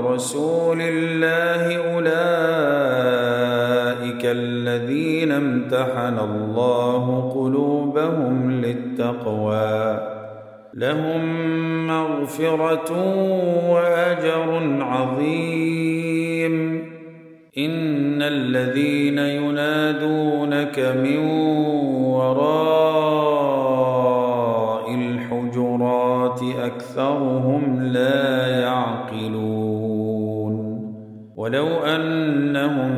رسول الله أولئك الذين امتحن الله قلوبهم للتقوى. لهم مغفرة وأجر عظيم. إن الذين ينادونك من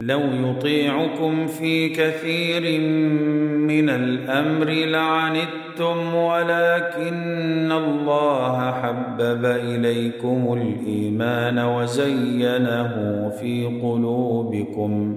لو يطيعكم في كثير من الأمر لعنتم ولكن الله حبب إليكم الإيمان وزينه في قلوبكم.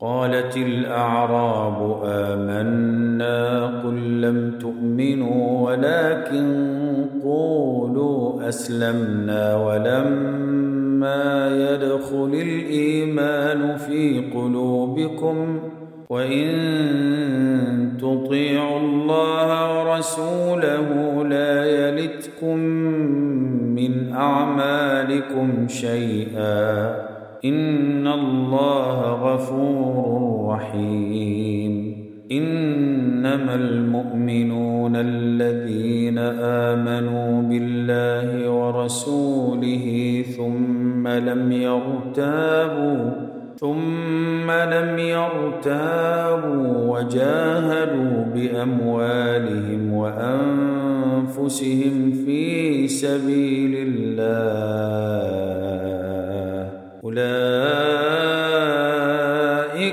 قالت الأعراب آمنا قل لم تؤمنوا ولكن قولوا أسلمنا ولما يدخل الإيمان في قلوبكم وإن تطيعوا الله ورسوله لا يلتكم من أعمالكم شيئا إن الله غفور رحيم. إنما المؤمنون الذين آمنوا بالله ورسوله ثم لم يرتابوا ثم لم يرتابوا وجاهدوا بأموالهم وأنفسهم في سبيل الله.